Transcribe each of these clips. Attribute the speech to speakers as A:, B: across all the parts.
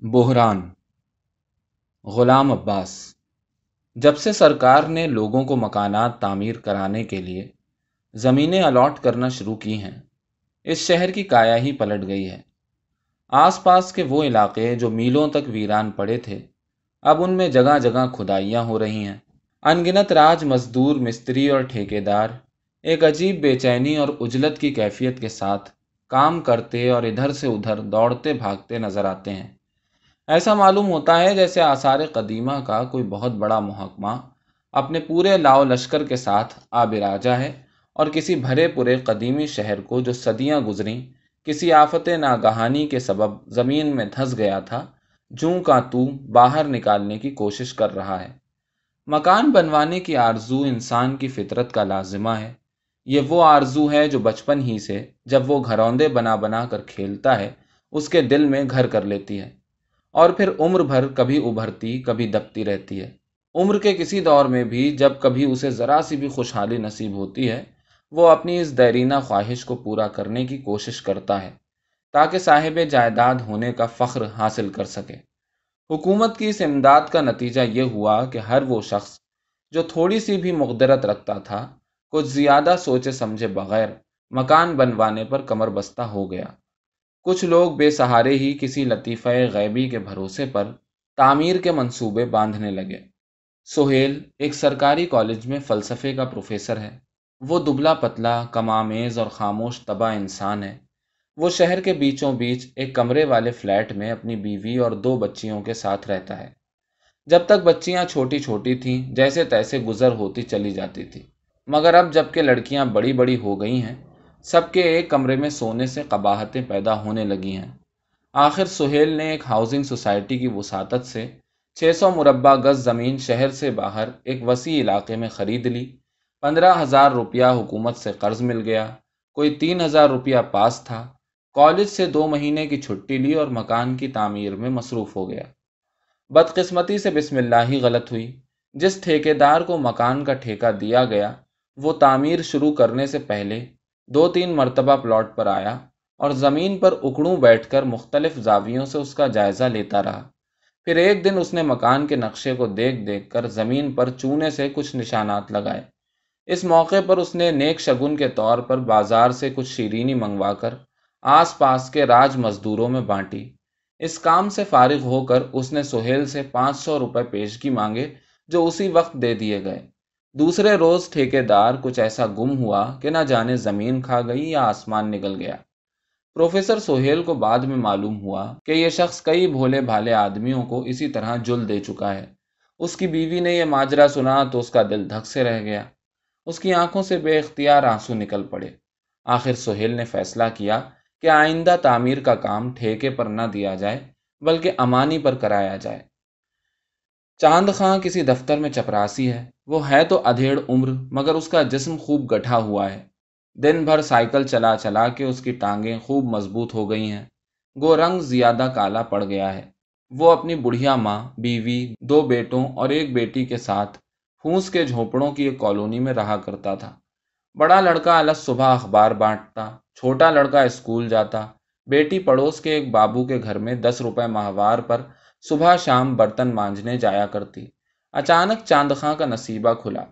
A: بحران۔ غلام عباس۔ جب سے سرکار نے لوگوں کو مکانات تعمیر کرانے کے لیے زمینیں الاٹ کرنا شروع کی ہیں، اس شہر کی کایا ہی پلٹ گئی ہے۔ آس پاس کے وہ علاقے جو میلوں تک ویران پڑے تھے، اب ان میں جگہ جگہ کھدائیاں ہو رہی ہیں۔ انگنت راج مزدور، مستری اور ٹھیکیدار ایک عجیب بے چینی اور اجلت کی کیفیت کے ساتھ کام کرتے اور ادھر سے ادھر دوڑتے بھاگتے نظر آتے ہیں۔ ایسا معلوم ہوتا ہے جیسے آثار قدیمہ کا کوئی بہت بڑا محکمہ اپنے پورے لاؤ لشکر کے ساتھ آبراجا ہے اور کسی بھرے پورے قدیمی شہر کو جو صدیاں گزریں، کسی آفت ناگہانی کے سبب زمین میں دھس گیا تھا، جوں کا تو باہر نکالنے کی کوشش کر رہا ہے۔ مکان بنوانے کی آرزو انسان کی فطرت کا لازمہ ہے۔ یہ وہ آرزو ہے جو بچپن ہی سے جب وہ گھروندے بنا بنا کر کھیلتا ہے، اس کے دل میں گھر کر لیتی ہے۔ اور پھر عمر بھر کبھی ابھرتی، کبھی دبتی رہتی ہے۔ عمر کے کسی دور میں بھی جب کبھی اسے ذرا سی بھی خوشحالی نصیب ہوتی ہے، وہ اپنی اس دیرینہ خواہش کو پورا کرنے کی کوشش کرتا ہے، تاکہ صاحب جائیداد ہونے کا فخر حاصل کر سکے۔ حکومت کی اس امداد کا نتیجہ یہ ہوا کہ ہر وہ شخص جو تھوڑی سی بھی مقدرت رکھتا تھا، کچھ زیادہ سوچے سمجھے بغیر مکان بنوانے پر کمر بستہ ہو گیا۔ کچھ لوگ بے سہارے ہی کسی لطیفہ غیبی کے بھروسے پر تعمیر کے منصوبے باندھنے لگے۔ سہیل ایک سرکاری کالج میں فلسفے کا پروفیسر ہے۔ وہ دبلا پتلا، کمامیز اور خاموش تباہ انسان ہے۔ وہ شہر کے بیچوں بیچ ایک کمرے والے فلیٹ میں اپنی بیوی اور دو بچیوں کے ساتھ رہتا ہے۔ جب تک بچیاں چھوٹی چھوٹی تھیں، جیسے تیسے گزر ہوتی چلی جاتی تھی۔ مگر اب جبکہ لڑکیاں بڑی بڑی ہو گئی ہیں سب کے ایک کمرے میں سونے سے قباہتیں پیدا ہونے لگی ہیں۔ آخر سہیل نے ایک ہاؤسنگ سوسائٹی کی وساطت سے چھ سو مربع گز زمین شہر سے باہر ایک وسیع علاقے میں خرید لی۔ پندرہ ہزار روپیہ حکومت سے قرض مل گیا۔ کوئی تین ہزار روپیہ پاس تھا۔ کالج سے دو مہینے کی چھٹی لی اور مکان کی تعمیر میں مصروف ہو گیا۔ بدقسمتی سے بسم اللہ ہی غلط ہوئی۔ جس ٹھیکیدار کو مکان کا ٹھیکہ دیا گیا، وہ تعمیر شروع کرنے سے پہلے دو تین مرتبہ پلاٹ پر آیا اور زمین پر اکڑوں بیٹھ کر مختلف زاویوں سے اس کا جائزہ لیتا رہا۔ پھر ایک دن اس نے مکان کے نقشے کو دیکھ دیکھ کر زمین پر چونے سے کچھ نشانات لگائے۔ اس موقع پر اس نے نیک شگن کے طور پر بازار سے کچھ شیرینی منگوا کر آس پاس کے راج مزدوروں میں بانٹی۔ اس کام سے فارغ ہو کر اس نے سہیل سے پانچ سو روپے پیشگی مانگے جو اسی وقت دے دیے گئے۔ دوسرے روز ٹھیکے دار کچھ ایسا گم ہوا کہ نہ جانے زمین کھا گئی یا آسمان نکل گیا۔ پروفیسر سہیل کو بعد میں معلوم ہوا کہ یہ شخص کئی بھولے بھالے آدمیوں کو اسی طرح جل دے چکا ہے۔ اس کی بیوی نے یہ ماجرا سنا تو اس کا دل دھک سے رہ گیا۔ اس کی آنکھوں سے بے اختیار آنسو نکل پڑے۔ آخر سہیل نے فیصلہ کیا کہ آئندہ تعمیر کا کام ٹھیکے پر نہ دیا جائے، بلکہ امانی پر کرایا جائے۔ چاند خاں کسی دفتر میں چپراسی ہے۔ وہ ہے تو ادھیڑ عمر، مگر اس کا جسم خوب گٹھا ہوا ہے۔ دن بھر سائیکل چلا چلا کے اس کی ٹانگیں خوب مضبوط ہو گئی ہیں۔ گو رنگ زیادہ کالا پڑ گیا ہے۔ وہ اپنی بڑھیا ماں، بیوی، دو بیٹوں اور ایک بیٹی کے ساتھ پھونس کے جھونپڑوں کی ایک کالونی میں رہا کرتا تھا۔ بڑا لڑکا الگ صبح اخبار بانٹتا، چھوٹا لڑکا اسکول جاتا۔ بیٹی پڑوس کے ایک بابو کے گھر میں دس روپے ماہوار پر صبح شام برتن مانجنے جایا کرتی۔ اچانک چاند خاں کا نصیبہ کھلا۔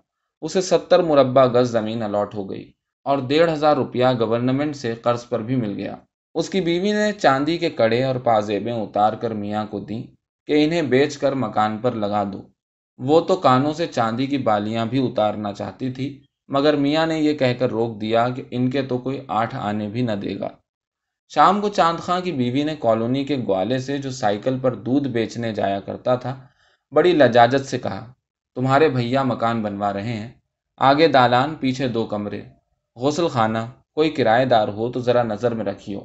A: اسے ستر مربع گز زمین الاٹ ہو گئی اور ڈیڑھ ہزار روپیہ گورنمنٹ سے قرض پر بھی مل گیا۔ اس کی بیوی نے چاندی کے کڑے اور پازیبیں اتار کر میاں کو دیں کہ انہیں بیچ کر مکان پر لگا دو۔ وہ تو کانوں سے چاندی کی بالیاں بھی اتارنا چاہتی تھی، مگر میاں نے یہ کہہ کر روک دیا کہ ان کے تو کوئی آٹھ آنے بھی نہ دے گا۔ شام کو چاند خاں کی بیوی نے کالونی کے گوالے سے جو سائیکل پر دودھ بیچنے جایا کرتا تھا بڑی لجاجت سے کہا، تمہارے بھیا مکان بنوا رہے ہیں، آگے دالان، پیچھے دو کمرے، غسل خانہ، کوئی کرایہ دار ہو تو ذرا نظر میں رکھیو۔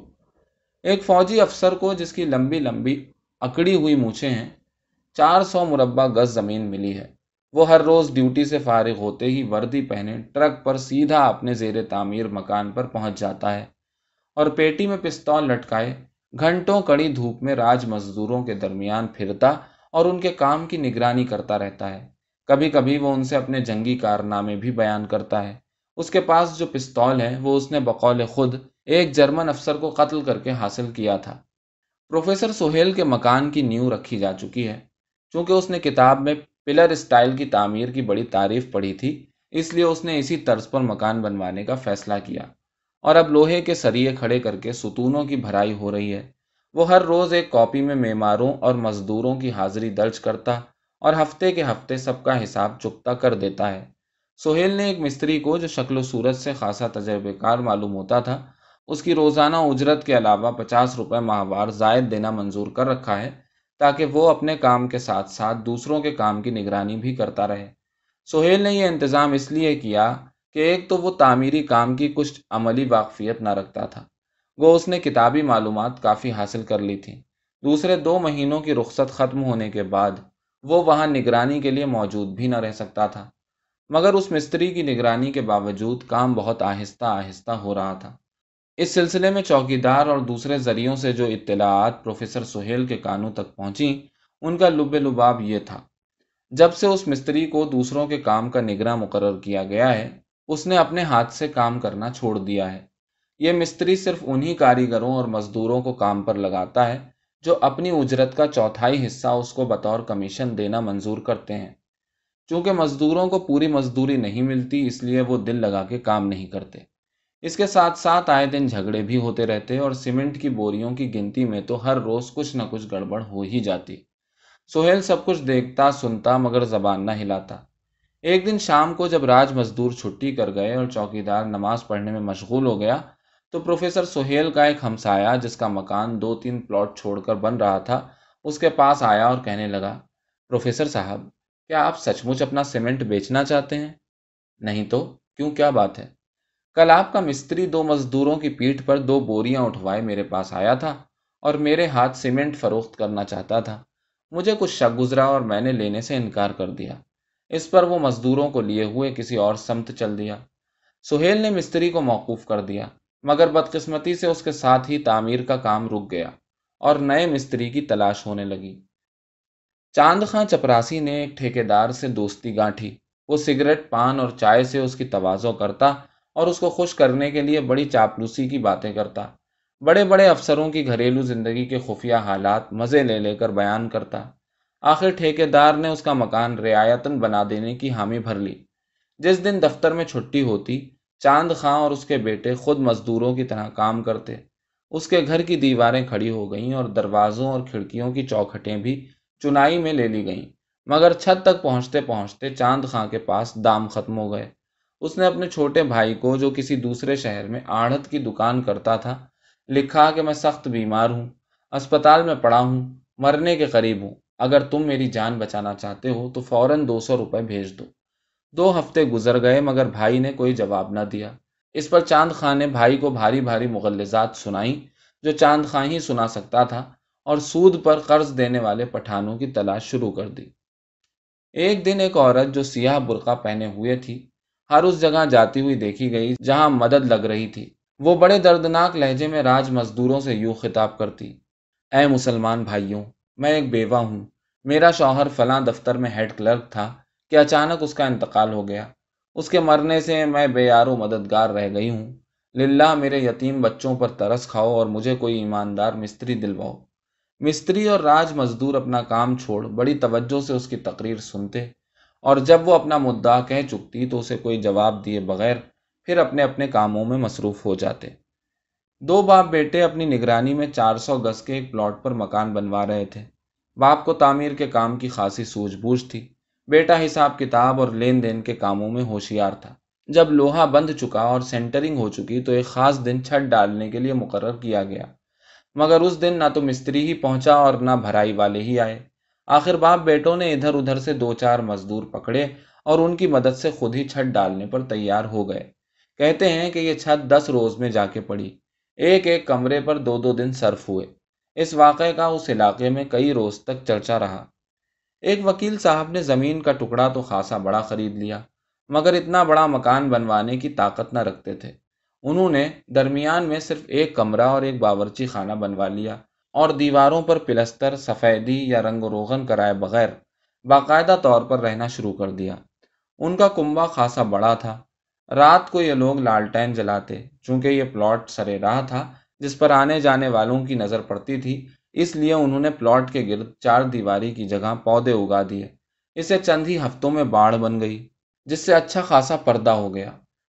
A: ایک فوجی افسر کو جس کی لمبی لمبی اکڑی ہوئی مونچھیں ہیں، چار سو مربع گز زمین ملی ہے۔ وہ ہر روز ڈیوٹی سے فارغ ہوتے ہی وردی پہنے ٹرک پر سیدھا اپنے زیر تعمیر مکان پر پہنچ جاتا ہے اور پیٹی میں پستول لٹکائے گھنٹوں کڑی دھوپ میں راج مزدوروں کے درمیان پھرتا اور ان کے کام کی نگرانی کرتا رہتا ہے۔ کبھی کبھی وہ ان سے اپنے جنگی کارنامے بھی بیان کرتا ہے۔ اس کے پاس جو پستول ہے، وہ اس نے بقول خود ایک جرمن افسر کو قتل کر کے حاصل کیا تھا۔ پروفیسر سہیل کے مکان کی نیو رکھی جا چکی ہے۔ چونکہ اس نے کتاب میں پلر اسٹائل کی تعمیر کی بڑی تعریف پڑھی تھی، اس لیے اس نے اسی طرز پر مکان بنوانے کا فیصلہ کیا۔ اور اب لوہے کے سریے کھڑے کر کے ستونوں کی بھرائی ہو رہی ہے۔ وہ ہر روز ایک کاپی میں معماروں اور مزدوروں کی حاضری درج کرتا اور ہفتے کے ہفتے سب کا حساب چکتا کر دیتا ہے۔ سہیل نے ایک مستری کو جو شکل و صورت سے خاصا تجربے کار معلوم ہوتا تھا، اس کی روزانہ اجرت کے علاوہ پچاس روپے ماہوار زائد دینا منظور کر رکھا ہے تاکہ وہ اپنے کام کے ساتھ ساتھ دوسروں کے کام کی نگرانی بھی کرتا رہے۔ سہیل نے یہ انتظام اس لیے کیا کہ ایک تو وہ تعمیری کام کی کچھ عملی واقفیت نہ رکھتا تھا وہ اس نے کتابی معلومات کافی حاصل کر لی تھی دوسرے دو مہینوں کی رخصت ختم ہونے کے بعد وہ وہاں نگرانی کے لیے موجود بھی نہ رہ سکتا تھا۔ مگر اس مستری کی نگرانی کے باوجود کام بہت آہستہ آہستہ ہو رہا تھا۔ اس سلسلے میں چوکی دار اور دوسرے ذریعوں سے جو اطلاعات پروفیسر سہیل کے کانوں تک پہنچی ان کا لب لباب یہ تھا۔ جب سے اس مستری کو دوسروں کے کام کا نگراں مقرر کیا گیا ہے، اس نے اپنے ہاتھ سے کام کرنا چھوڑ دیا ہے۔ یہ مستری صرف انہی کاریگروں اور مزدوروں کو کام پر لگاتا ہے جو اپنی اجرت کا چوتھائی حصہ اس کو بطور کمیشن دینا منظور کرتے ہیں۔ چونکہ مزدوروں کو پوری مزدوری نہیں ملتی، اس لیے وہ دل لگا کے کام نہیں کرتے۔ اس کے ساتھ ساتھ آئے دن جھگڑے بھی ہوتے رہتے اور سیمنٹ کی بوریوں کی گنتی میں تو ہر روز کچھ نہ کچھ گڑبڑ ہو ہی جاتی۔ سہیل سب کچھ دیکھتا، سنتا، مگر زبان نہ ہلاتا۔ ایک دن شام کو جب راج مزدور چھٹی کر گئے اور چوکی دار نماز پڑھنے میں مشغول ہو گیا تو پروفیسر سہیل کا ایک ہمسایا جس کا مکان دو تین پلاٹ چھوڑ کر بن رہا تھا، اس کے پاس آیا اور کہنے لگا، پروفیسر صاحب، کیا آپ سچ مچ اپنا سیمنٹ بیچنا چاہتے ہیں؟ نہیں تو، کیوں؟ کیا بات ہے؟ کل آپ کا مستری دو مزدوروں کی پیٹھ پر دو بوریاں اٹھوائے میرے پاس آیا تھا اور میرے ہاتھ سیمنٹ فروخت کرنا چاہتا تھا۔ مجھے کچھ شک گزرا اور میں نے لینے سے انکار کر دیا۔ اس پر وہ مزدوروں کو لیے ہوئے کسی اور سمت چل دیا۔ سہیل نے مستری کو موقوف کر دیا۔ مگر بدقسمتی سے اس کے ساتھ ہی تعمیر کا کام رک گیا اور نئے مستری کی تلاش ہونے لگی۔ چاند خاں چپراسی نے ایک ٹھیکے دار سے دوستی گانٹھی، وہ سگریٹ پان اور چائے سے اس کی توازو کرتا اور اس کو خوش کرنے کے لیے بڑی چاپلوسی کی باتیں کرتا، بڑے بڑے افسروں کی گھریلو زندگی کے خفیہ حالات مزے لے لے کر بیان کرتا۔ آخر ٹھیکے دار نے اس کا مکان رعایتن بنا دینے کی حامی بھر لی۔ جس دن دفتر میں چھٹی ہوتی چاند خاں اور اس کے بیٹے خود مزدوروں کی طرح کام کرتے۔ اس کے گھر کی دیواریں کھڑی ہو گئیں اور دروازوں اور کھڑکیوں کی چوکھٹیں بھی چنائی میں لے لی گئیں۔ مگر چھت تک پہنچتے پہنچتے چاند خاں کے پاس دام ختم ہو گئے۔ اس نے اپنے چھوٹے بھائی کو، جو کسی دوسرے شہر میں آڑھت کی دکان کرتا تھا، لکھا کہ میں سخت بیمار ہوں، اسپتال میں پڑا ہوں، مرنے کے قریب ہوں۔ اگر تم میری جان بچانا چاہتے ہو تو فوراً دو سو روپے بھیج دو۔ دو ہفتے گزر گئے مگر بھائی نے کوئی جواب نہ دیا۔ اس پر چاند خان نے بھائی کو بھاری بھاری مغلزات سنائی، جو چاند خاں ہی سنا سکتا تھا، اور سود پر قرض دینے والے پٹھانوں کی تلاش شروع کر دی۔ ایک دن ایک عورت جو سیاہ برقع پہنے ہوئے تھی، ہر اس جگہ جاتی ہوئی دیکھی گئی جہاں مدد لگ رہی تھی۔ وہ بڑے دردناک لہجے میں راج مزدوروں سے یوں خطاب کرتی، اے مسلمان بھائیوں، میں ایک بیوہ ہوں، میرا شوہر فلاں دفتر میں ہیڈ کلرک تھا کہ اچانک اس کا انتقال ہو گیا۔ اس کے مرنے سے میں بے یار و مددگار رہ گئی ہوں۔ للہ میرے یتیم بچوں پر ترس کھاؤ اور مجھے کوئی ایماندار مستری دلواؤ۔ مستری اور راج مزدور اپنا کام چھوڑ، بڑی توجہ سے اس کی تقریر سنتے۔ اور جب وہ اپنا مدعا کہہ چکتی تو اسے کوئی جواب دیے بغیر پھر اپنے اپنے کاموں میں مصروف ہو جاتے۔ دو باپ بیٹے اپنی نگرانی میں چار سو گز کے ایک پلاٹ پر مکان بنوا رہے تھے۔ باپ کو تعمیر کے کام کی خاصی سوجھ بوجھ تھی۔ بیٹا حساب کتاب اور لین دین کے کاموں میں ہوشیار تھا۔ جب لوہا بند چکا اور سینٹرنگ ہو چکی تو ایک خاص دن چھت ڈالنے کے لیے مقرر کیا گیا۔ مگر اس دن نہ تو مستری ہی پہنچا اور نہ بھرائی والے ہی آئے۔ آخر باپ بیٹوں نے ادھر ادھر سے دو چار مزدور پکڑے اور ان کی مدد سے خود ہی چھت ڈالنے پر تیار ہو گئے۔ کہتے ہیں کہ یہ چھت دس روز میں جا کے پڑی۔ ایک ایک کمرے پر دو دو دن صرف ہوئے۔ اس واقعے کا اس علاقے میں کئی روز تک چرچا رہا۔ ایک وکیل صاحب نے زمین کا ٹکڑا تو خاصا بڑا خرید لیا، مگر اتنا بڑا مکان بنوانے کی طاقت نہ رکھتے تھے۔ انہوں نے درمیان میں صرف ایک کمرہ اور ایک باورچی خانہ بنوا لیا اور دیواروں پر پلستر، سفیدی یا رنگ و روغن کرائے بغیر باقاعدہ طور پر رہنا شروع کر دیا۔ ان کا کنبا خاصا بڑا تھا۔ رات کو یہ لوگ لالٹین جلاتے، چونکہ یہ پلاٹ سرے راہ تھا جس پر آنے جانے والوں کی نظر پڑتی تھی۔ اس لیے انہوں نے پلاٹ کے گرد چار دیواری کی جگہ پودے اگا دیے۔ اسے چند ہی ہفتوں میں باڑھ بن گئی، جس سے اچھا خاصا پردہ ہو گیا۔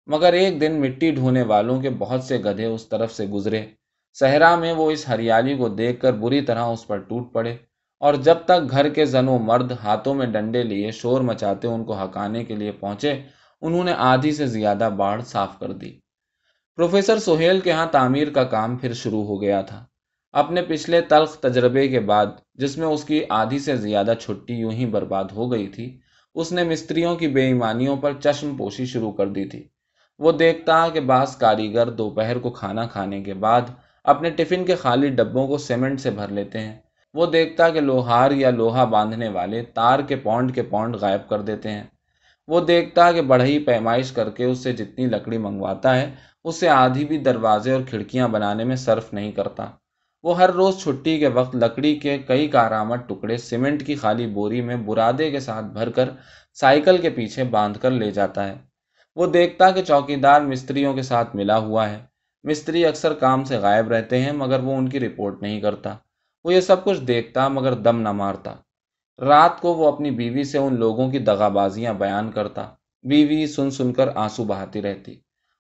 A: مگر ایک دن مٹی ڈھونے والوں کے بہت سے گدھے اس طرف سے گزرے۔ صحرا میں وہ اس ہریالی کو دیکھ کر بری طرح اس پر ٹوٹ پڑے۔ اور جب تک گھر کے زن و مرد ہاتھوں میں ڈنڈے لیے شور مچاتے ان کو ہکانے کے لیے پہنچے، انہوں نے آدھی سے زیادہ باڑھ صاف کر دی۔ پروفیسر سہیل کے ہاں تعمیر کا کام پھر شروع ہو گیا تھا۔ اپنے پچھلے تلخ تجربے کے بعد، جس میں اس کی آدھی سے زیادہ چھٹی یوں ہی برباد ہو گئی تھی، اس نے مستریوں کی بے ایمانیوں پر چشم پوشی شروع کر دی تھی۔ وہ دیکھتا کہ بعض کاریگر دوپہر کو کھانا کھانے کے بعد اپنے ٹفن کے خالی ڈبوں کو سیمنٹ سے بھر لیتے ہیں۔ وہ دیکھتا کہ لوہار یا لوہا باندھنے والے تار کے پونڈ کے پونڈ غائب کر دیتے ہیں۔ وہ دیکھتا کہ بڑھئی پیمائش کر کے اس سے جتنی لکڑی منگواتا ہے اس سے آدھی بھی دروازے اور کھڑکیاں بنانے میں صرف نہیں کرتا۔ وہ ہر روز چھٹی کے وقت لکڑی کے کئی کارآمد ٹکڑے سیمنٹ کی خالی بوری میں برادے کے ساتھ بھر کر سائیکل کے پیچھے باندھ کر لے جاتا ہے۔ وہ دیکھتا کہ چوکی دار مستریوں کے ساتھ ملا ہوا ہے۔ مستری اکثر کام سے غائب رہتے ہیں، مگر وہ ان کی رپورٹ نہیں کرتا۔ وہ یہ سب کچھ دیکھتا، مگر دم نہ مارتا۔ رات کو وہ اپنی بیوی سے ان لوگوں کی دغا بازیاں بیان کرتا۔ بیوی سن سن کر آنسو بہاتی رہتی۔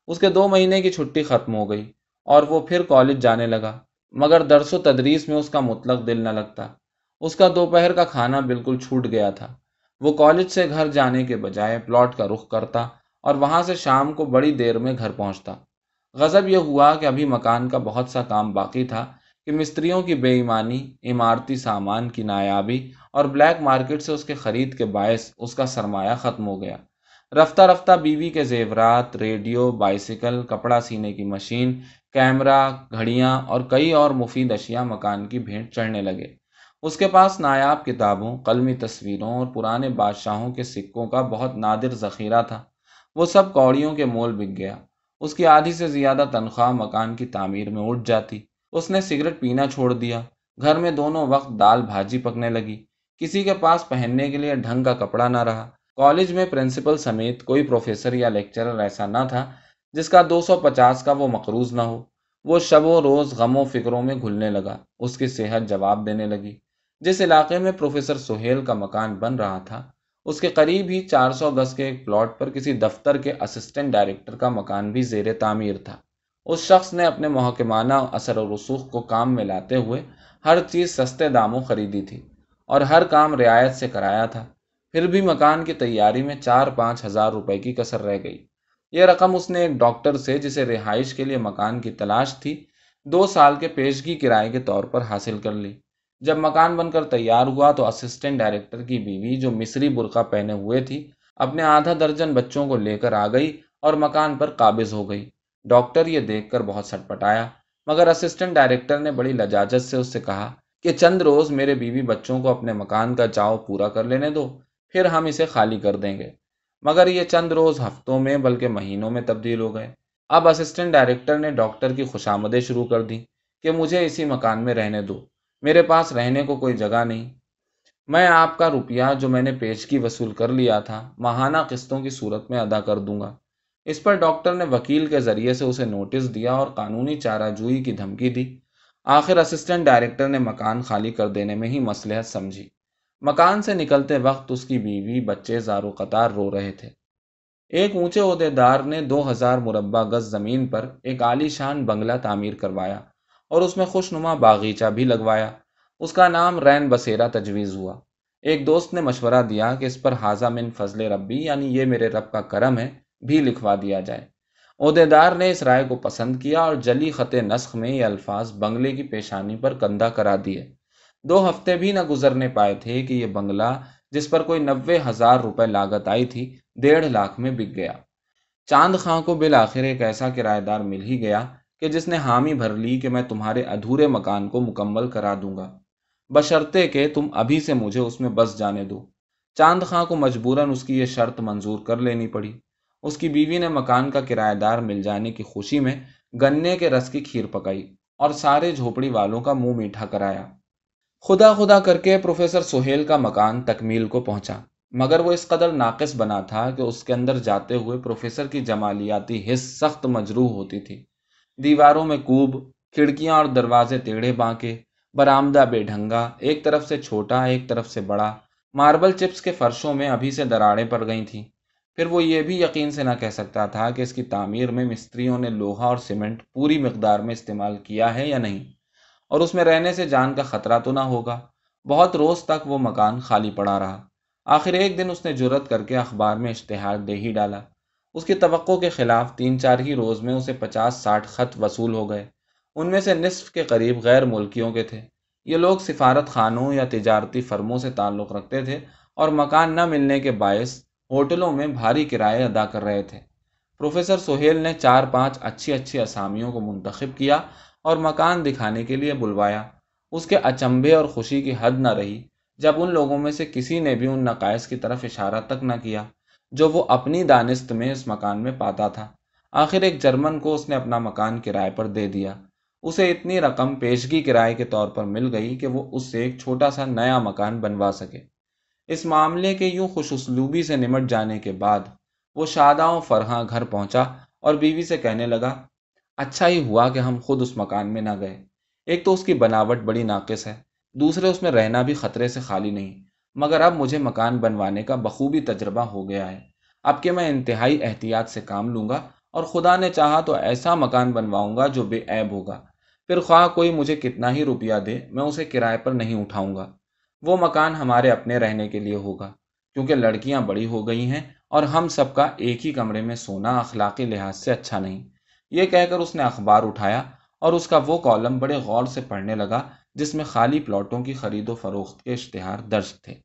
A: اس کے دو مہینے کی چھٹی ختم ہو گئی اور وہ پھر کالج جانے لگا۔ مگر درس و تدریس میں اس کا مطلق دل نہ لگتا۔ اس کا دوپہر کا کھانا بالکل چھوٹ گیا تھا۔ وہ کالج سے گھر جانے کے بجائے پلاٹ کا رخ کرتا اور وہاں سے شام کو بڑی دیر میں گھر پہنچتا۔ غضب یہ ہوا کہ ابھی مکان کا بہت سا کام باقی تھا کہ مستریوں کی بے ایمانی، عمارتی سامان کی نایابی اور بلیک مارکیٹ سے اس کے خرید کے باعث اس کا سرمایہ ختم ہو گیا۔ رفتہ رفتہ بیوی کے زیورات، ریڈیو بائسیکل کپڑا سینے کی مشین، کیمرہ، گھڑیاں اور کئی اور مفید اشیاء مکان کی بھیٹ چڑھنے لگے۔ اس کے پاس نایاب کتابوں، قلمی تصویروں اور پرانے بادشاہوں کے سکوں کا بہت نادر ذخیرہ تھا۔ وہ سب کوڑیوں کے مول بک گیا۔ اس کی آدھی سے زیادہ تنخواہ مکان کی تعمیر میں اٹھ جاتی۔ اس نے سگریٹ پینا چھوڑ دیا۔ گھر میں دونوں وقت دال بھاجی پکنے لگی۔ کسی کے پاس پہننے کے لیے ڈھنگ کا کپڑا نہ رہا۔ کالج میں پرنسپل سمیت کوئی پروفیسر یا لیکچرر ایسا نہ تھا جس کا دو سو پچاس کا وہ مقروض نہ ہو۔ وہ شب و روز غم و فکروں میں گھلنے لگا۔ اس کی صحت جواب دینے لگی۔ جس علاقے میں پروفیسر سہیل کا مکان بن رہا تھا، اس کے قریب ہی چار سو گز کے ایک پلاٹ پر کسی دفتر کے اسسٹنٹ ڈائریکٹر کا مکان بھی زیر تعمیر تھا۔ اس شخص نے اپنے محکمانہ اثر و رسوخ کو کام میں لاتے ہوئے ہر چیز سستے داموں خریدی تھی اور ہر کام رعایت سے کرایا تھا۔ پھر بھی مکان کی تیاری میں چار پانچ ہزار روپے کی کسر رہ گئی۔ یہ رقم اس نے ایک ڈاکٹر سے جسے رہائش کے لیے مکان کی تلاش تھی، دو سال کے پیشگی کرائے کے طور پر حاصل کر لی۔ جب مکان بن کر تیار ہوا تو اسسٹنٹ ڈائریکٹر کی بیوی جو مصری برقع پہنے ہوئے تھی، اپنے آدھا درجن بچوں کو لے کر آ گئی اور مکان پر قابض ہو گئی۔ ڈاکٹر یہ دیکھ کر بہت سٹ پٹایا مگر اسسٹنٹ ڈائریکٹر نے بڑی لجاجت سے اس سے کہا کہ چند روز میرے بیوی بچوں کو اپنے مکان کا چاؤ پورا کر لینے دو۔ پھر ہم اسے خالی کر دیں گے۔ مگر یہ چند روز ہفتوں میں بلکہ مہینوں میں تبدیل ہو گئے۔ اب اسسٹنٹ ڈائریکٹر نے ڈاکٹر کی خوشامدیں شروع کر دی کہ مجھے اسی مکان میں رہنے دو۔ میرے پاس رہنے کو کوئی جگہ نہیں۔ میں آپ کا روپیہ جو میں نے پیشگی وصول کر لیا تھا، ماہانہ قسطوں کی صورت میں ادا کر دوں گا۔ اس پر ڈاکٹر نے وکیل کے ذریعے سے اسے نوٹس دیا اور قانونی چارہ جوئی کی دھمکی دی۔ آخر اسسٹنٹ ڈائریکٹر نے مکان خالی کر دینے میں ہی مسلحت سمجھی۔ مکان سے نکلتے وقت اس کی بیوی بچے زارو قطار رو رہے تھے۔ ایک اونچے عہدے دار نے دو ہزار مربع گز زمین پر ایک عالی شان بنگلہ تعمیر کروایا اور اس میں خوش نما باغیچہ بھی لگوایا۔ اس کا نام رین بسیرا تجویز ہوا۔ ایک دوست نے مشورہ دیا کہ اس پر حاضہ من فضل ربی یعنی یہ میرے رب کا کرم ہے، بھی لکھوا دیا جائے۔ عہدے دار نے اس رائے کو پسند کیا اور جلی خط نسخ میں یہ الفاظ بنگلے کی پیشانی پر کندھا کرا دیے۔ دو ہفتے بھی نہ گزرنے پائے تھے کہ یہ بنگلہ، جس پر کوئی نوے ہزار روپے لاگت آئی تھی، ڈیڑھ لاکھ میں بک گیا۔ چاند خاں کو بالآخر ایک ایسا کرایہ دار مل ہی گیا کہ جس نے حامی بھر لی کہ میں تمہارے ادھورے مکان کو مکمل کرا دوں گا۔ بشرطے کہ تم ابھی سے مجھے اس میں بس جانے دو۔ چاند خاں کو مجبوراً اس کی یہ شرط منظور کر لینی پڑی۔ اس کی بیوی نے مکان کا کرایہ دار مل جانے کی خوشی میں گنے کے رس کی کھیر پکائی اور سارے جھوپڑی والوں کا منہ میٹھا کرایا۔ خدا خدا کر کے پروفیسر سہیل کا مکان تکمیل کو پہنچا، مگر وہ اس قدر ناقص بنا تھا کہ اس کے اندر جاتے ہوئے پروفیسر کی جمالیاتی حص سخت مجروح ہوتی تھی۔ دیواروں میں کوب، کھڑکیاں اور دروازے ٹیڑھے بانکے، برآمدہ بے ڈھنگا، ایک طرف سے چھوٹا، ایک طرف سے بڑا، ماربل چپس کے فرشوں میں ابھی سے دراڑیں پڑ گئی تھیں۔ پھر وہ یہ بھی یقین سے نہ کہہ سکتا تھا کہ اس کی تعمیر میں مستریوں نے لوہا اور سیمنٹ پوری مقدار میں استعمال کیا ہے یا نہیں۔ اور اس میں رہنے سے جان کا خطرہ تو نہ ہوگا۔ بہت روز تک وہ مکان خالی پڑا رہا۔ آخر ایک دن اس نے جرت کر کے اخبار میں اشتہار دے ہی ڈالا۔ اس کی توقع کے خلاف تین چار ہی روز میں اسے پچاس ساٹھ خط وصول ہو گئے۔ ان میں سے نصف کے قریب غیر ملکیوں کے تھے۔ یہ لوگ سفارت خانوں یا تجارتی فرموں سے تعلق رکھتے تھے اور مکان نہ ملنے کے باعث ہوٹلوں میں بھاری کرائے ادا کر رہے تھے۔ پروفیسر سہیل نے چار پانچ اچھی اچھی اسامیوں کو منتخب کیا اور مکان دکھانے کے لیے بلوایا۔ اس کے اچمبے اور خوشی کی حد نہ رہی۔ جب ان لوگوں میں سے کسی نے بھی ان نقائص کی طرف اشارہ تک نہ کیا، جو وہ اپنی دانست میں اس مکان میں پاتا تھا۔ آخر ایک جرمن کو اس نے اپنا مکان کرائے پر دے دیا۔ اسے اتنی رقم پیشگی کرائے کے طور پر مل گئی کہ وہ اس سے ایک چھوٹا سا نیا مکان بنوا سکے۔ اس معاملے کے یوں خوش اسلوبی سے نمٹ جانے کے بعد وہ شادہ و فرحاں گھر پہنچا اور بیوی سے کہنے لگا اچھا ہی ہوا کہ ہم خود اس مکان میں نہ گئے۔ ایک تو اس کی بناوٹ بڑی ناقص ہے، دوسرے اس میں رہنا بھی خطرے سے خالی نہیں۔ مگر اب مجھے مکان بنوانے کا بخوبی تجربہ ہو گیا ہے۔ اب کہ میں انتہائی احتیاط سے کام لوں گا اور خدا نے چاہا تو ایسا مکان بنواؤں گا جو بے عیب ہوگا۔ پھر خواہ کوئی مجھے کتنا ہی روپیہ دے، میں اسے کرائے پر نہیں اٹھاؤں گا۔ وہ مکان ہمارے اپنے رہنے کے لیے ہوگا، کیونکہ لڑکیاں بڑی ہو گئی ہیں اور ہم سب کا ایک ہی کمرے میں سونا اخلاقی لحاظ سے اچھا نہیں۔ یہ کہہ کر اس نے اخبار اٹھایا اور اس کا وہ کالم بڑے غور سے پڑھنے لگا جس میں خالی پلاٹوں کی خرید و فروخت کے اشتہار درج تھے۔